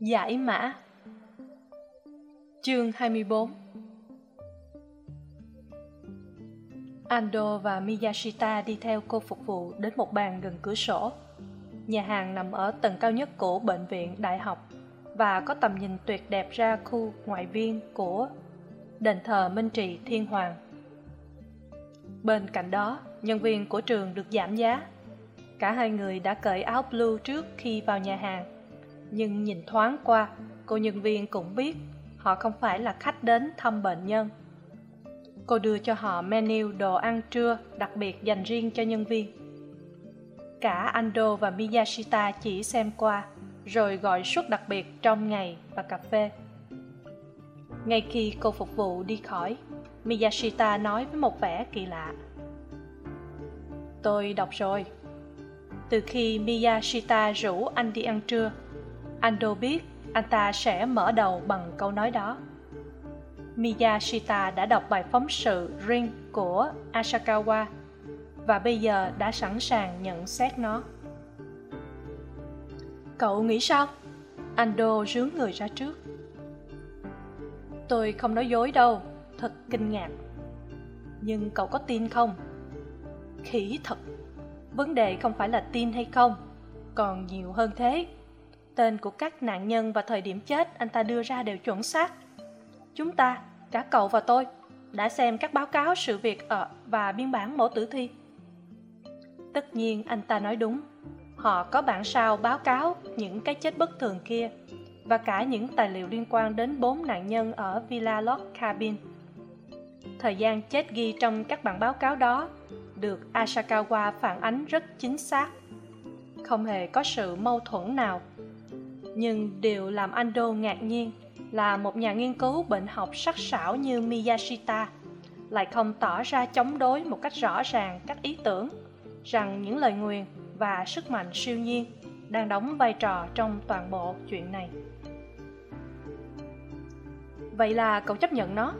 Giải mã Chương 24 Ando và Miyashita đi theo cô phục vụ đến một bàn gần cửa sổ. Nhà hàng nằm ở tầng cao nhất của bệnh viện đại học và có tầm nhìn tuyệt đẹp ra khu ngoại viên của đền thờ Minh trị Thiên Hoàng. Bên cạnh đó, nhân viên của trường được giảm giá. Cả hai người đã cởi áo blue trước khi vào nhà hàng. Nhưng nhìn thoáng qua, cô nhân viên cũng biết họ không phải là khách đến thăm bệnh nhân. Cô đưa cho họ menu đồ ăn trưa đặc biệt dành riêng cho nhân viên. Cả Ando và Miyashita chỉ xem qua, rồi gọi suất đặc biệt trong ngày và cà phê. Ngay khi cô phục vụ đi khỏi, Miyashita nói với một vẻ kỳ lạ. Tôi đọc rồi. Từ khi Miyashita rủ anh đi ăn trưa, Ando biết anh ta sẽ mở đầu bằng câu nói đó. Miyashita đã đọc bài phóng sự Ring của Asakawa và bây giờ đã sẵn sàng nhận xét nó. Cậu nghĩ sao? Ando rướn người ra trước. Tôi không nói dối đâu, thật kinh ngạc. Nhưng cậu có tin không? Khỉ thật. Vấn đề không phải là tin hay không, còn nhiều hơn thế. Tên của các nạn nhân và thời điểm chết anh ta đưa ra đều chuẩn xác. Chúng ta, cả cậu và tôi, đã xem các báo cáo sự việc ở và biên bản mẫu tử thi. Tất nhiên anh ta nói đúng. Họ có bản sao báo cáo những cái chết bất thường kia và cả những tài liệu liên quan đến bốn nạn nhân ở Villa Log Cabin. Thời gian chết ghi trong các bản báo cáo đó được Asakawa phản ánh rất chính xác. Không hề có sự mâu thuẫn nào. Nhưng điều làm Ando ngạc nhiên là một nhà nghiên cứu bệnh học sắc sảo như Miyashita lại không tỏ ra chống đối một cách rõ ràng các ý tưởng rằng những lời nguyền và sức mạnh siêu nhiên đang đóng vai trò trong toàn bộ chuyện này. Vậy là cậu chấp nhận nó?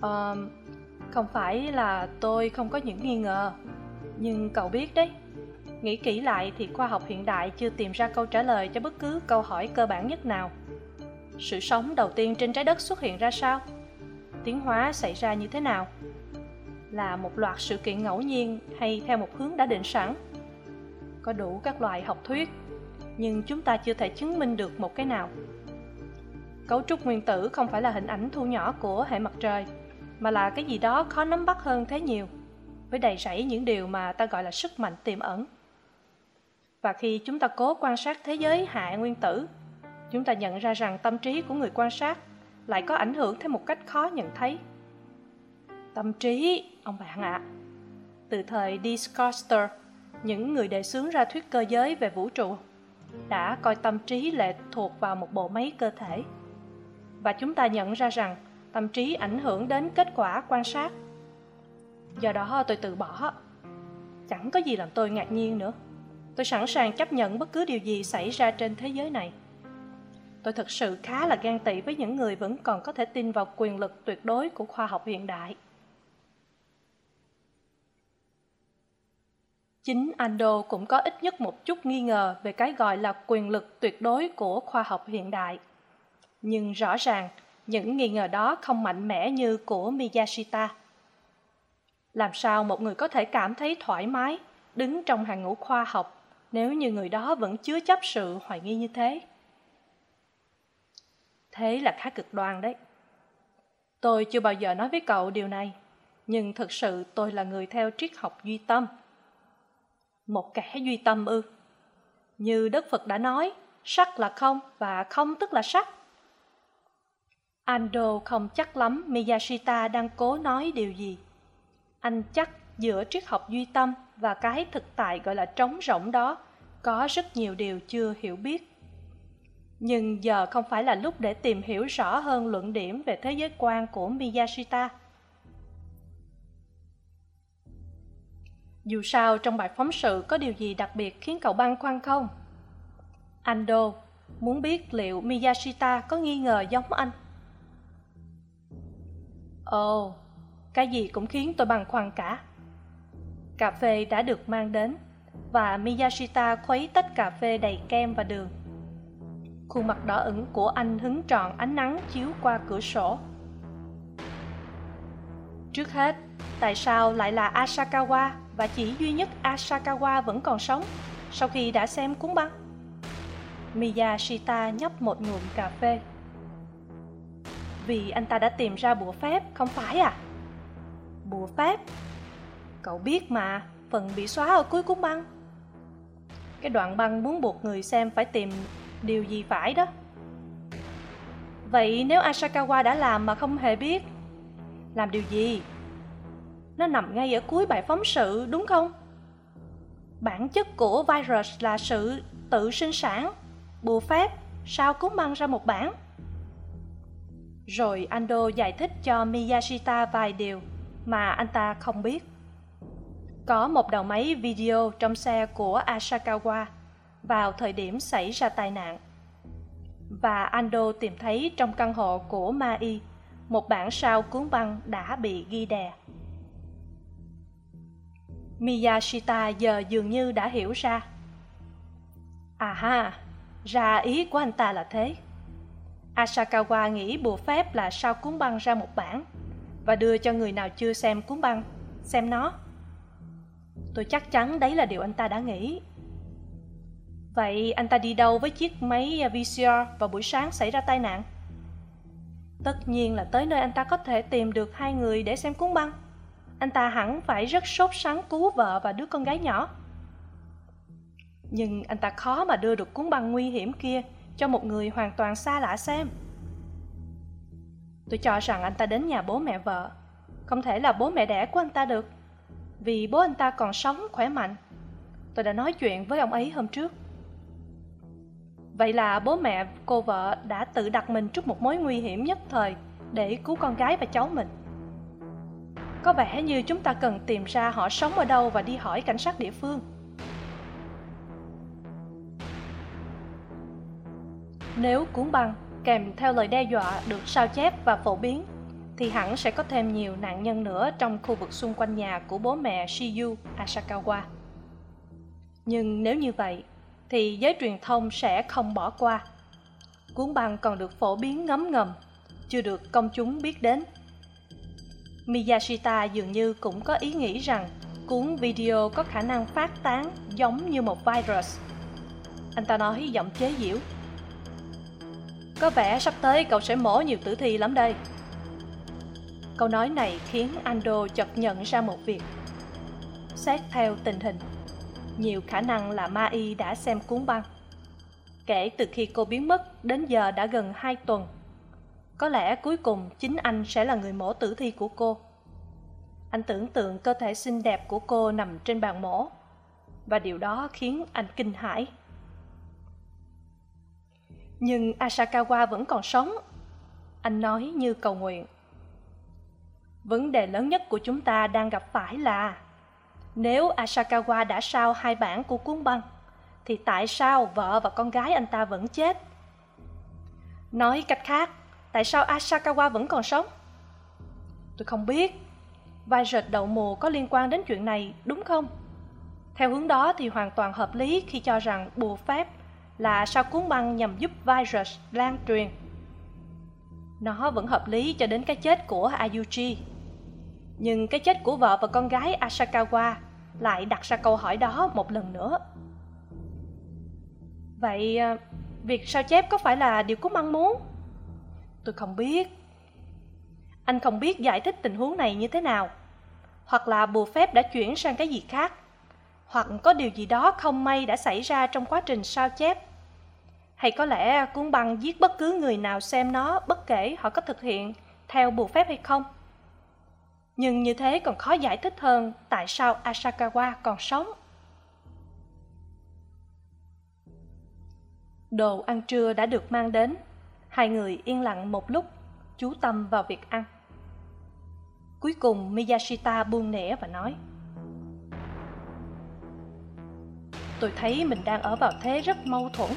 Ờ không phải là tôi không có những nghi ngờ, nhưng cậu biết đấy nghĩ kỹ lại thì khoa học hiện đại chưa tìm ra câu trả lời cho bất cứ câu hỏi cơ bản nhất nào. Sự sống đầu tiên trên trái đất xuất hiện ra sao? Tiến hóa xảy ra như thế nào? Là một loạt sự kiện ngẫu nhiên hay theo một hướng đã định sẵn? Có đủ các loại học thuyết, nhưng chúng ta chưa thể chứng minh được một cái nào. Cấu trúc nguyên tử không phải là hình ảnh thu nhỏ của hệ mặt trời, mà là cái gì đó khó nắm bắt hơn thế nhiều, với đầy rẫy những điều mà ta gọi là sức mạnh tiềm ẩn và khi chúng ta cố quan sát thế giới hạ nguyên tử, chúng ta nhận ra rằng tâm trí của người quan sát lại có ảnh hưởng theo một cách khó nhận thấy. Tâm trí, ông bạn ạ à. từ thời discoster những người đề xướng ra thuyết cơ giới về vũ trụ, đã coi tâm trí lệ thuộc vào một bộ máy cơ thể. Và chúng ta nhận ra rằng tâm trí ảnh hưởng đến kết quả quan sát. Do đó tôi từ bỏ. Chẳng có gì làm tôi ngạc nhiên nữa tôi sẵn sàng chấp nhận bất cứ điều gì xảy ra trên thế giới này. Tôi thực sự khá là gan tị với những người vẫn còn có thể tin vào quyền lực tuyệt đối của khoa học hiện đại. Chính ando cũng có ít nhất một chút nghi ngờ về cái gọi là quyền lực tuyệt đối của khoa học hiện đại. Nhưng rõ ràng, những nghi ngờ đó không mạnh mẽ như của miyashita. Làm sao một người có thể cảm thấy thoải mái đứng trong hàng ngũ khoa học nếu như người đó vẫn chứa chấp sự hoài nghi như thế? Thế là khá cực đoan đấy. Tôi chưa bao giờ nói với cậu điều này, nhưng thực sự tôi là người theo triết học duy tâm. Một kẻ duy tâm ư? Như đức phật đã nói, sắc là không và không tức là sắc. Ando không chắc lắm miyashita đang cố nói điều gì. Anh chắc giữa triết học duy tâm và cái thực tại gọi là trống rỗng đó có rất nhiều điều chưa hiểu biết. Nhưng giờ không phải là lúc để tìm hiểu rõ hơn luận điểm về thế giới quan của miyashita. Dù sao trong bài phóng sự có điều gì đặc biệt khiến cậu băn khoăn không? Ando muốn biết liệu miyashita có nghi ngờ giống anh? Ồ oh, cái gì cũng khiến tôi băn khoăn cả cà phê đã được mang đến và miyashita khuấy tách cà phê đầy kem và đường. Khuôn mặt đỏ ửng của anh hứng trọn ánh nắng chiếu qua cửa sổ. Trước hết, tại sao lại là asakawa và chỉ duy nhất asakawa vẫn còn sống sau khi đã xem cuốn băng? Miyashita nhấp một ngụm cà phê. Vì anh ta đã tìm ra bùa phép, không phải à? Bùa phép? Cậu biết mà, phần bị xóa ở cuối cuốn băng. Cái đoạn băng muốn buộc người xem phải tìm điều gì phải đó. Vậy nếu asakawa đã làm mà không hề biết, làm điều gì? Nó nằm ngay ở cuối bài phóng sự, đúng không? Bản chất của virus là sự tự sinh sản, bùa phép, sao cuốn băng ra một bản. Rồi ando giải thích cho miyashita vài điều mà anh ta không biết có một đầu máy video trong xe của asakawa vào thời điểm xảy ra tai nạn. Và ando tìm thấy trong căn hộ của mai, một bản sao cuốn băng đã bị ghi đè. Miyashita giờ dường như đã hiểu ra. À ha ra ý của anh ta là thế. Asakawa nghĩ bùa phép là sao cuốn băng ra một bản và đưa cho người nào chưa xem cuốn băng, xem nó tôi chắc chắn đấy là điều anh ta đã nghĩ. Vậy anh ta đi đâu với chiếc máy à, vcr vào buổi sáng xảy ra tai nạn? Tất nhiên là tới nơi anh ta có thể tìm được hai người để xem cuốn băng. Anh ta hẳn phải rất sốt sắng cứu vợ và đứa con gái nhỏ. Nhưng anh ta khó mà đưa được cuốn băng nguy hiểm kia cho một người hoàn toàn xa lạ xem. Tôi cho rằng anh ta đến nhà bố mẹ vợ. Không thể là bố mẹ đẻ của anh ta được vì bố anh ta còn sống khỏe mạnh. Tôi đã nói chuyện với ông ấy hôm trước. Vậy là bố mẹ cô vợ đã tự đặt mình trước một mối nguy hiểm nhất thời để cứu con gái và cháu mình. Có vẻ như chúng ta cần tìm ra họ sống ở đâu và đi hỏi cảnh sát địa phương. Nếu cuốn băng kèm theo lời đe dọa được sao chép và phổ biến thì hẳn sẽ có thêm nhiều nạn nhân nữa trong khu vực xung quanh nhà của bố mẹ shiyu asakawa. Nhưng nếu như vậy, thì giới truyền thông sẽ không bỏ qua. Cuốn băng còn được phổ biến ngấm ngầm, chưa được công chúng biết đến. Miyashita dường như cũng có ý nghĩ rằng cuốn video có khả năng phát tán giống như một virus. Anh ta nói giọng chế giễu. Có vẻ sắp tới cậu sẽ mổ nhiều tử thi lắm đây câu nói này khiến ando chợt nhận ra một việc. Xét theo tình hình, nhiều khả năng là ma y đã xem cuốn băng. Kể từ khi cô biến mất đến giờ đã gần hai tuần. Có lẽ cuối cùng chính anh sẽ là người mổ tử thi của cô. Anh tưởng tượng cơ thể xinh đẹp của cô nằm trên bàn mổ, và điều đó khiến anh kinh hãi. Nhưng asakawa vẫn còn sống, anh nói như cầu nguyện vấn đề lớn nhất của chúng ta đang gặp phải là, nếu asakawa đã sao hai bản của cuốn băng, thì tại sao vợ và con gái anh ta vẫn chết? Nói cách khác, tại sao asakawa vẫn còn sống? Tôi không biết. Vai rệt đậu mùa có liên quan đến chuyện này, đúng không? Theo hướng đó thì hoàn toàn hợp lý khi cho rằng bùa phép là sao cuốn băng nhằm giúp virus lan truyền. Nó vẫn hợp lý cho đến cái chết của ayuji nhưng cái chết của vợ và con gái asakawa lại đặt ra câu hỏi đó một lần nữa. Vậy à, việc sao chép có phải là điều cú mong muốn? Tôi không biết. Anh không biết giải thích tình huống này như thế nào. Hoặc là bùa phép đã chuyển sang cái gì khác. Hoặc có điều gì đó không may đã xảy ra trong quá trình sao chép. Hay có lẽ cuốn băng giết bất cứ người nào xem nó, bất kể họ có thực hiện theo bùa phép hay không nhưng như thế còn khó giải thích hơn tại sao asakawa còn sống. Đồ ăn trưa đã được mang đến. Hai người yên lặng một lúc, chú tâm vào việc ăn. Cuối cùng miyashita buông nẻ và nói, tôi thấy mình đang ở vào thế rất mâu thuẫn.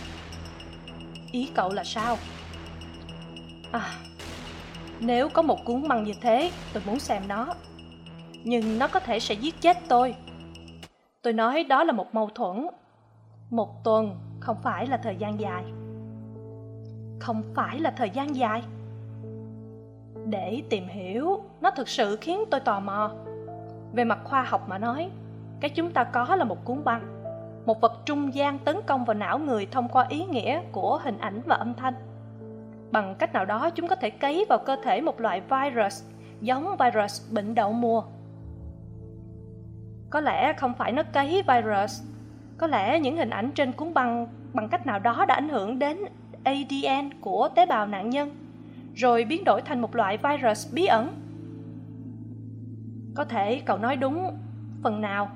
Ý cậu là sao? À nếu có một cuốn băng như thế, tôi muốn xem nó. Nhưng nó có thể sẽ giết chết tôi. Tôi nói đó là một mâu thuẫn. Một tuần không phải là thời gian dài. Không phải là thời gian dài. Để tìm hiểu, nó thực sự khiến tôi tò mò. Về mặt khoa học mà nói, cái chúng ta có là một cuốn băng. Một vật trung gian tấn công vào não người thông qua ý nghĩa của hình ảnh và âm thanh bằng cách nào đó, chúng có thể cấy vào cơ thể một loại virus giống virus bệnh đậu mùa. Có lẽ không phải nó cấy virus, có lẽ những hình ảnh trên cuốn băng bằng cách nào đó đã ảnh hưởng đến adn của tế bào nạn nhân, rồi biến đổi thành một loại virus bí ẩn. Có thể cậu nói đúng phần nào.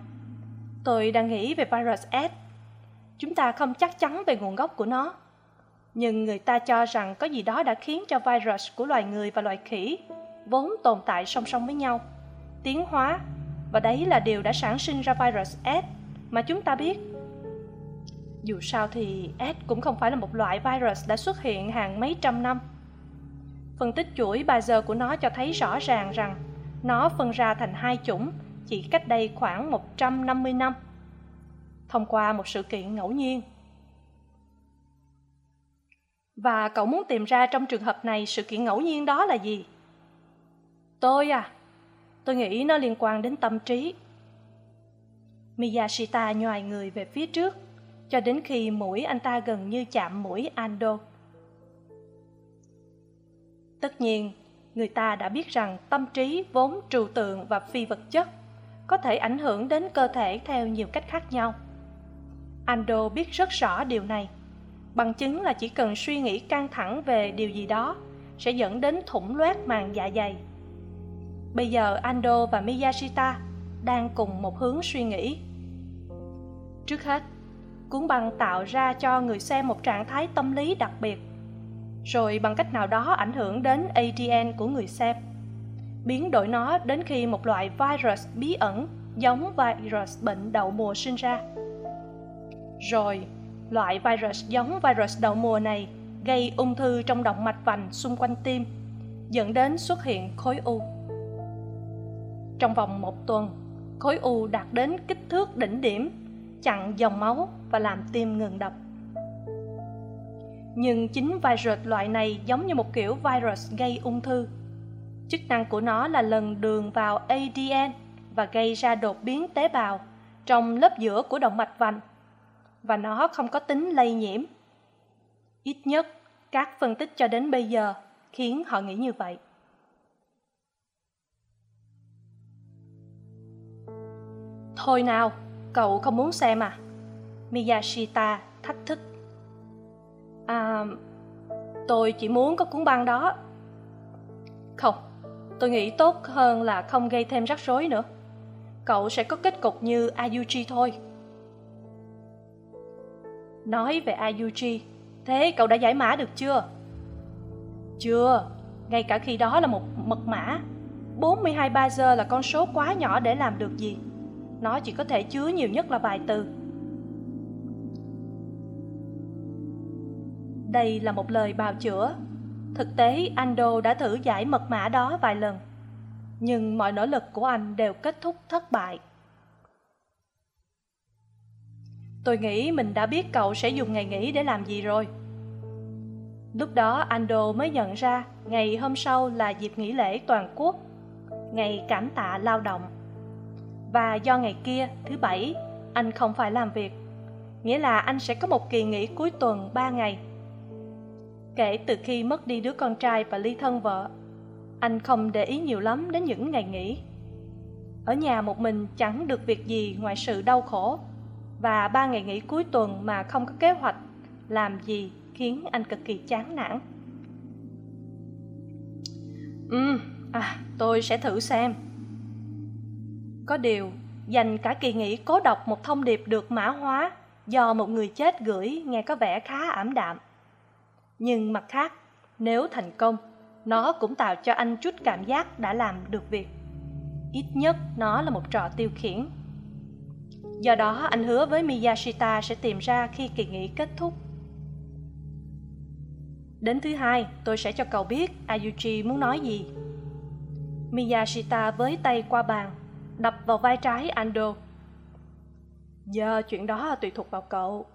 Tôi đang nghĩ về virus s. Chúng ta không chắc chắn về nguồn gốc của nó nhưng người ta cho rằng có gì đó đã khiến cho virus của loài người và loài khỉ vốn tồn tại song song với nhau. Tiến hóa, và đấy là điều đã sản sinh ra virus s mà chúng ta biết. Dù sao thì s cũng không phải là một loại virus đã xuất hiện hàng mấy trăm năm. Phân tích chuỗi ba giờ của nó cho thấy rõ ràng rằng nó phân ra thành hai chủng chỉ cách đây khoảng 150 năm. Thông qua một sự kiện ngẫu nhiên và cậu muốn tìm ra trong trường hợp này sự kiện ngẫu nhiên đó là gì? Tôi à tôi nghĩ nó liên quan đến tâm trí. Miyashita nhoài người về phía trước, cho đến khi mũi anh ta gần như chạm mũi ando. Tất nhiên, người ta đã biết rằng tâm trí vốn trừu tượng và phi vật chất, có thể ảnh hưởng đến cơ thể theo nhiều cách khác nhau. Ando biết rất rõ điều này bằng chứng là chỉ cần suy nghĩ căng thẳng về điều gì đó, sẽ dẫn đến thủng loét màng dạ dày. Bây giờ ando và miyashita đang cùng một hướng suy nghĩ. Trước hết, cuốn băng tạo ra cho người xem một trạng thái tâm lý đặc biệt, rồi bằng cách nào đó ảnh hưởng đến adn của người xem, biến đổi nó đến khi một loại virus bí ẩn giống virus bệnh đậu mùa sinh ra. Rồi loại virus giống virus đậu mùa này gây ung thư trong động mạch vành xung quanh tim, dẫn đến xuất hiện khối u. Trong vòng một tuần, khối u đạt đến kích thước đỉnh điểm, chặn dòng máu và làm tim ngừng đập. Nhưng chính virus loại này giống như một kiểu virus gây ung thư. Chức năng của nó là lần đường vào adn và gây ra đột biến tế bào trong lớp giữa của động mạch vành và nó không có tính lây nhiễm. Ít nhất, các phân tích cho đến bây giờ khiến họ nghĩ như vậy. Thôi nào, cậu không muốn xem à? Miyashita thách thức. À tôi chỉ muốn có cuốn băng đó. Không, tôi nghĩ tốt hơn là không gây thêm rắc rối nữa. Cậu sẽ có kết cục như ayuji thôi nói về ayuji thế cậu đã giải mã được chưa? Chưa. Ngay cả khi đó là một mật mã. 42 ba giờ là con số quá nhỏ để làm được gì? Nó chỉ có thể chứa nhiều nhất là vài từ. Đây là một lời bào chữa. Thực tế, ando đã thử giải mật mã đó vài lần. Nhưng mọi nỗ lực của anh đều kết thúc thất bại. Tôi nghĩ mình đã biết cậu sẽ dùng ngày nghỉ để làm gì rồi. Lúc đó, ando mới nhận ra ngày hôm sau là dịp nghỉ lễ toàn quốc, ngày cảm tạ lao động. Và do ngày kia, thứ bảy, anh không phải làm việc. Nghĩa là anh sẽ có một kỳ nghỉ cuối tuần ba ngày. Kể từ khi mất đi đứa con trai và ly thân vợ, anh không để ý nhiều lắm đến những ngày nghỉ. Ở nhà một mình chẳng được việc gì ngoài sự đau khổ và ba ngày nghỉ cuối tuần mà không có kế hoạch làm gì khiến anh cực kỳ chán nản. Ừ à tôi sẽ thử xem. Có điều dành cả kỳ nghỉ cố đọc một thông điệp được mã hóa do một người chết gửi nghe có vẻ khá ảm đạm. Nhưng mặt khác nếu thành công nó cũng tạo cho anh chút cảm giác đã làm được việc. Ít nhất nó là một trò tiêu khiển do đó, anh hứa với miyashita sẽ tìm ra khi kỳ nghỉ kết thúc. Đến thứ hai, tôi sẽ cho cậu biết ayuchi muốn nói gì. Miyashita với tay qua bàn, đập vào vai trái ando. Giờ chuyện đó tùy thuộc vào cậu.